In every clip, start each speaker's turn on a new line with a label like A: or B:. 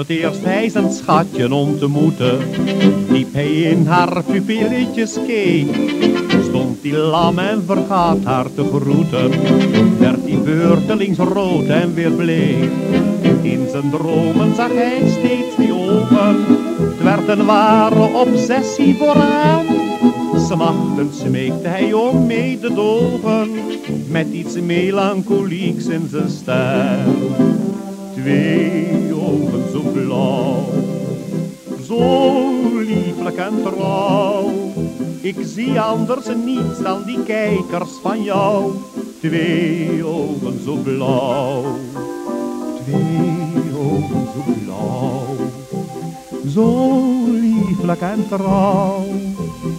A: het eerst hij zijn schatje ontmoette, diep hij in haar pupilletjes keek. Stond hij lam en vergaat haar te groeten, werd hij beurtelings rood en weer bleek. In zijn dromen zag hij steeds die ogen, het werd een ware obsessie voor hem. Smachtend smeekte hij om mededogen, met iets melancholieks in zijn stem. Twee ogen zo blauw, zo lieflijk en trouw. Ik zie anders niets dan die kijkers van jou. Twee ogen zo blauw, twee ogen zo blauw. Zo lieflijk en trouw.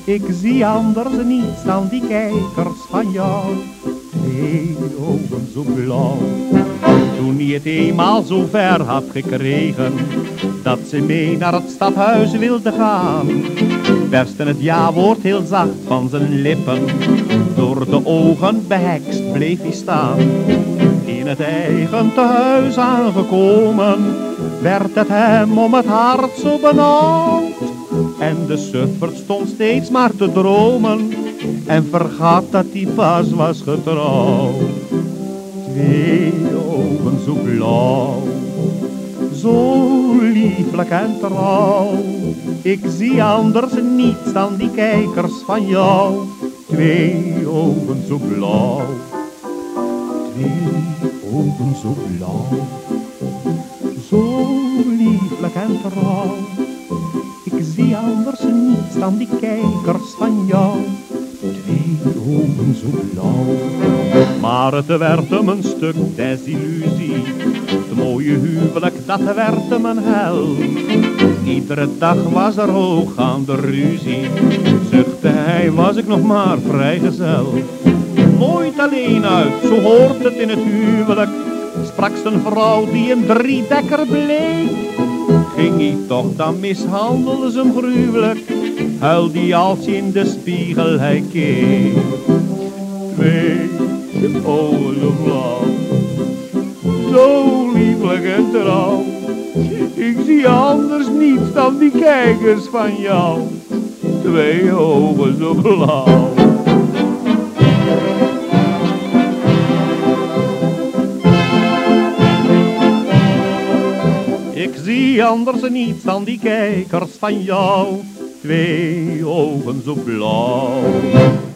A: Ik zie anders niets dan die kijkers van jou. Twee ogen zo blauw. Toen hij het eenmaal zo ver had gekregen, dat ze mee naar het stadhuis wilde gaan, perste het ja-woord heel zacht van zijn lippen. Door de ogen behekst bleef hij staan. In het eigen tehuis aangekomen, werd het hem om het hart zo benauwd. En de suffert stond steeds maar te dromen en vergat dat hij pas was getrouwd. Twee ogen zo blauw, zo lieflijk en trouw. Ik zie anders niets dan die kijkers van jou. Twee ogen zo blauw, twee ogen zo blauw, zo lieflijk en trouw. Ik zie anders niets dan die kijkers van jou. Maar het werd hem een stuk desillusie. Het mooie huwelijk, dat werd hem een hel. Iedere dag was er hoog aan de ruzie. Zuchtte hij, was ik nog maar vrijgezel. Nooit alleen uit, zo hoort het in het huwelijk. Sprak zijn vrouw die een driedekker bleek. Ging hij toch, dan mishandelde ze hem gruwelijk. Huilde hij als in de spiegel hij keek. Twee ogen blauw, zo lieflijk en trouw. Ik zie anders niets dan die kijkers van jou. Twee ogen zo blauw. Ik zie anders niets dan die kijkers van jou, twee ogen zo blauw.